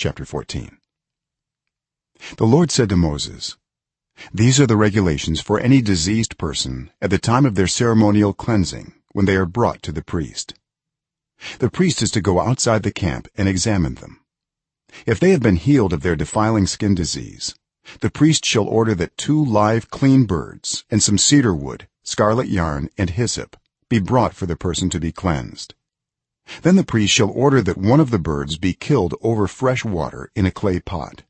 chapter 14 the lord said to moses these are the regulations for any diseased person at the time of their ceremonial cleansing when they are brought to the priest. The priest is to go outside the camp and examine them. If they have been healed of their defiling skin disease the priest shall order that two live clean birds and some cedar wood scarlet yarn and hyssop be brought for the person to be cleansed then the priest shall order that one of the birds be killed over fresh water in a clay pot.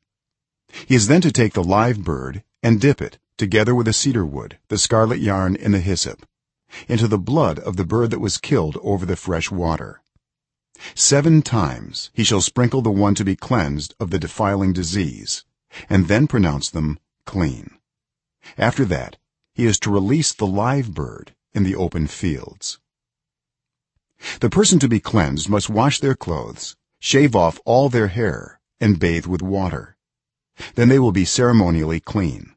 He is then to take the live bird and dip it together with the cedar wood the scarlet yarn and the hyssop into the blood of the bird that was killed over the fresh water. 7 times he shall sprinkle the one to be cleansed of the defiling disease and then pronounce them clean. After that he is to release the live bird in the open fields the person to be cleansed must wash their clothes shave off all their hair and bathe with water. Then they will be ceremonially clean.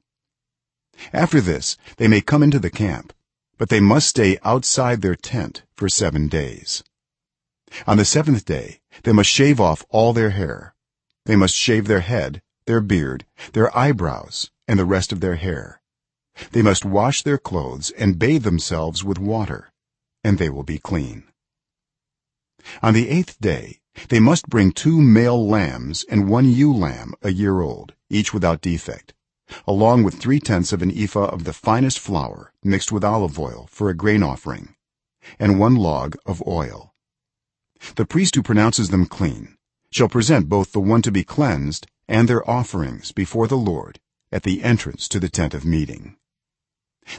After this they may come into the camp but they must stay outside their tent for 7 days. On the 7th day they must shave off all their hair. They must shave their head their beard their eyebrows and the rest of their hair. They must wash their clothes and bathe themselves with water and they will be clean on the 8th day they must bring two male lambs and one ewe lamb a year old each without defect along with 3 tenths of an ephah of the finest flour mixed with olive oil for a grain offering and one log of oil. The priest who pronounces them clean shall present both the one to be cleansed and their offerings before the lord at the entrance to the tent of meeting.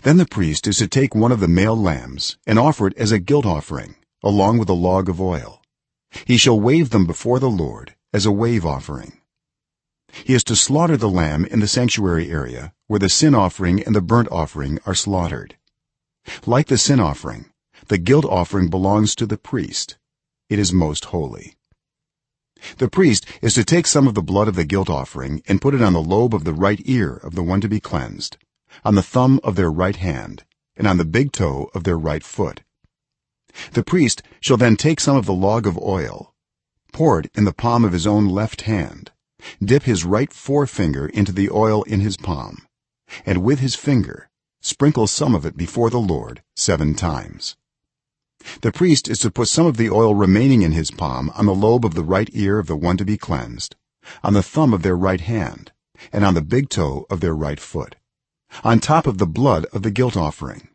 Then the priest is to take one of the male lambs and offer it as a guilt offering along with a log of oil. He shall wave them before the lord as a wave offering. He is to slaughter the lamb in the sanctuary area where the sin offering and the burnt offering are slaughtered. Like the sin offering the guilt offering belongs to the priest. It is most holy. The priest is to take some of the blood of the guilt offering and put it on the lobe of the right ear of the one to be cleansed on the thumb of their right hand and on the big toe of their right foot the priest shall then take some of the log of oil pour it in the palm of his own left hand dip his right forefinger into the oil in his palm and with his finger sprinkle some of it before the lord 7 times. The priest is to put some of the oil remaining in his palm on the lobe of the right ear of the one to be cleansed on the thumb of their right hand and on the big toe of their right foot on top of the blood of the guilt offering.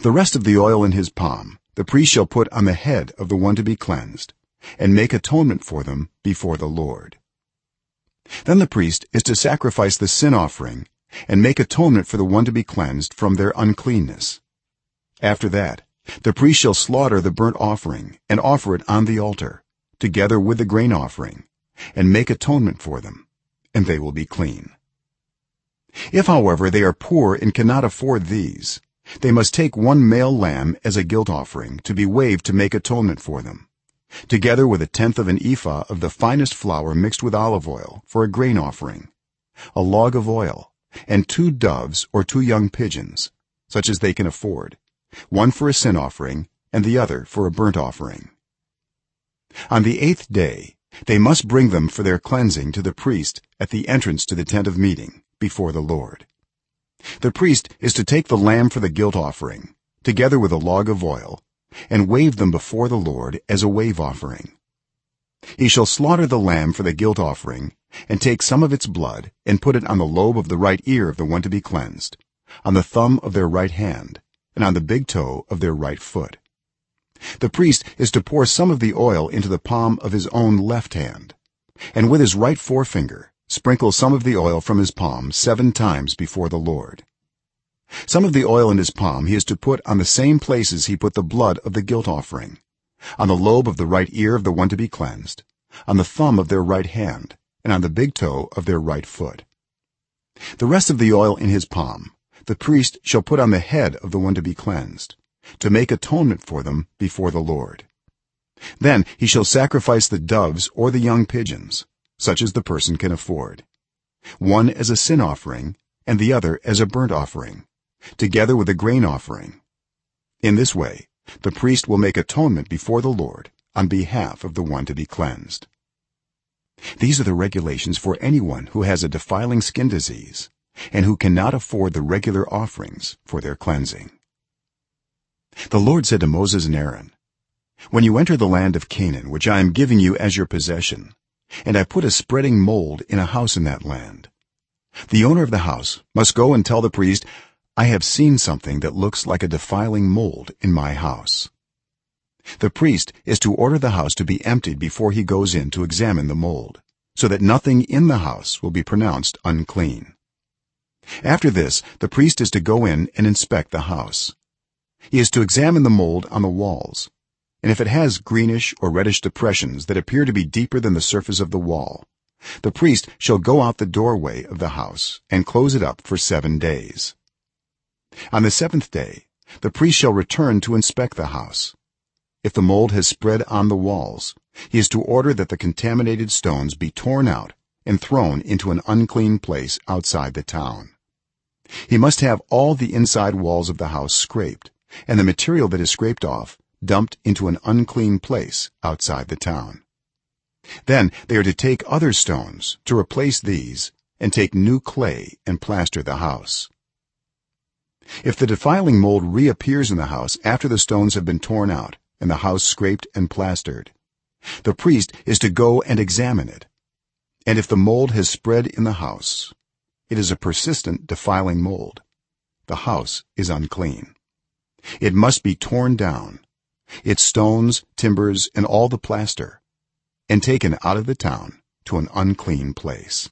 The rest of the oil in his palm the priest shall put on the head of the one to be cleansed and make atonement for them before the lord. Then the priest is to sacrifice the sin offering and make atonement for the one to be cleansed from their uncleanness. After that the priest shall slaughter the burnt offering and offer it on the altar together with the grain offering and make atonement for them and they will be clean. If however they are poor and cannot afford these they must take one male lamb as a guilt offering to be waved to make atonement for them together with a tenth of an ephah of the finest flour mixed with olive oil for a grain offering a log of oil and two doves or two young pigeons such as they can afford one for a sin offering and the other for a burnt offering. On the 8th day they must bring them for their cleansing to the priest at the entrance to the tent of meeting before the lord the priest is to take the lamb for the guilt offering together with a log of oil and wave them before the lord as a wave offering. He shall slaughter the lamb for the guilt offering and take some of its blood and put it on the lobe of the right ear of the one to be cleansed on the thumb of their right hand and on the big toe of their right foot. The priest is to pour some of the oil into the palm of his own left hand and with his right forefinger sprinkle some of the oil from his palm 7 times before the lord some of the oil in his palm he is to put on the same places he put the blood of the guilt offering. On the lobe of the right ear of the one to be cleansed. On the thumb of their right hand. And on the big toe of their right foot. The rest of the oil in his palm the priest shall put on the head of the one to be cleansed to make atonement for them before the lord. Then he shall sacrifice the doves or the young pigeons such as the person can afford. One as a sin offering and the other as a burnt offering together with a grain offering. In this way the priest will make atonement before the lord on behalf of the one to be cleansed. These are the regulations for anyone who has a defiling skin disease and who cannot afford the regular offerings for their cleansing. The lord said to moses and aaron when you enter the land of canaan which i am giving you as your possession and i put a spreading mold in a house in that land the owner of the house must go and tell the priest i have seen something that looks like a defiling mold in my house. The priest is to order the house to be emptied before he goes in to examine the mold so that nothing in the house will be pronounced unclean. After this the priest is to go in and inspect the house. He is to examine the mold on the walls and if it has greenish or reddish depressions that appear to be deeper than the surface of the wall the priest shall go out the doorway of the house and close it up for 7 days on the 7th day the priest shall return to inspect the house. If the mold has spread on the walls he is to order that the contaminated stones be torn out and thrown into an unclean place outside the town. He must have all the inside walls of the house scraped and the material that is scraped off dumped into an unclean place outside the town. Then they are to take other stones to replace these and take new clay and plaster the house if the defiling mold reappears in the house after the stones have been torn out and the house scraped and plastered the priest is to go and examine it. And if the mold has spread in the house it is a persistent defiling mold. The house is unclean. It must be torn down. Its stones timbers and all the plaster and taken out of the town to an unclean place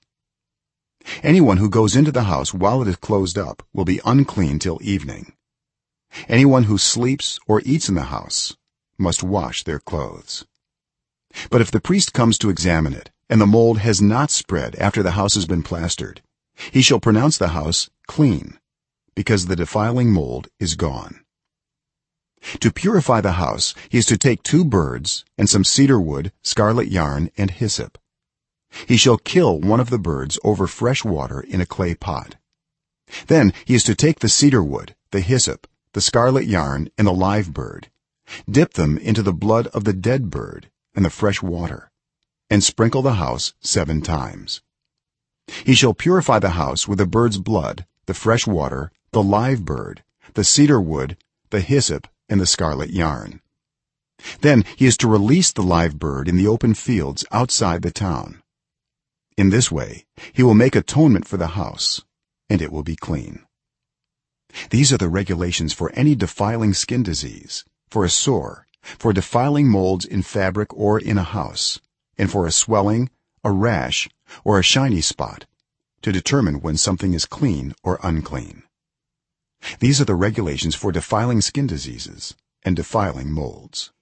anyone who goes into the house while it is closed up will be unclean till evening. Anyone who sleeps or eats in the house must wash their clothes. But if the priest comes to examine it and the mold has not spread after the house has been plastered he shall pronounce the house clean because the defiling mold is gone. To purify the house he is to take two birds and some cedar wood scarlet yarn and hyssop he shall kill one of the birds over fresh water in a clay pot. Then he is to take the cedar wood the hyssop the scarlet yarn and the live bird dip them into the blood of the dead bird and the fresh water and sprinkle the house 7 times. He shall purify the house with the bird's blood the fresh water the live bird the cedar wood the hyssop and the scarlet yarn. Then he is to release the live bird in the open fields outside the town in this way he will make atonement for the house and it will be clean. These are the regulations for any defiling skin disease for a sore for defiling molds in fabric or in a house and for a swelling a rash or a shiny spot to determine when something is clean or unclean. These are the regulations for defiling skin diseases and defiling molds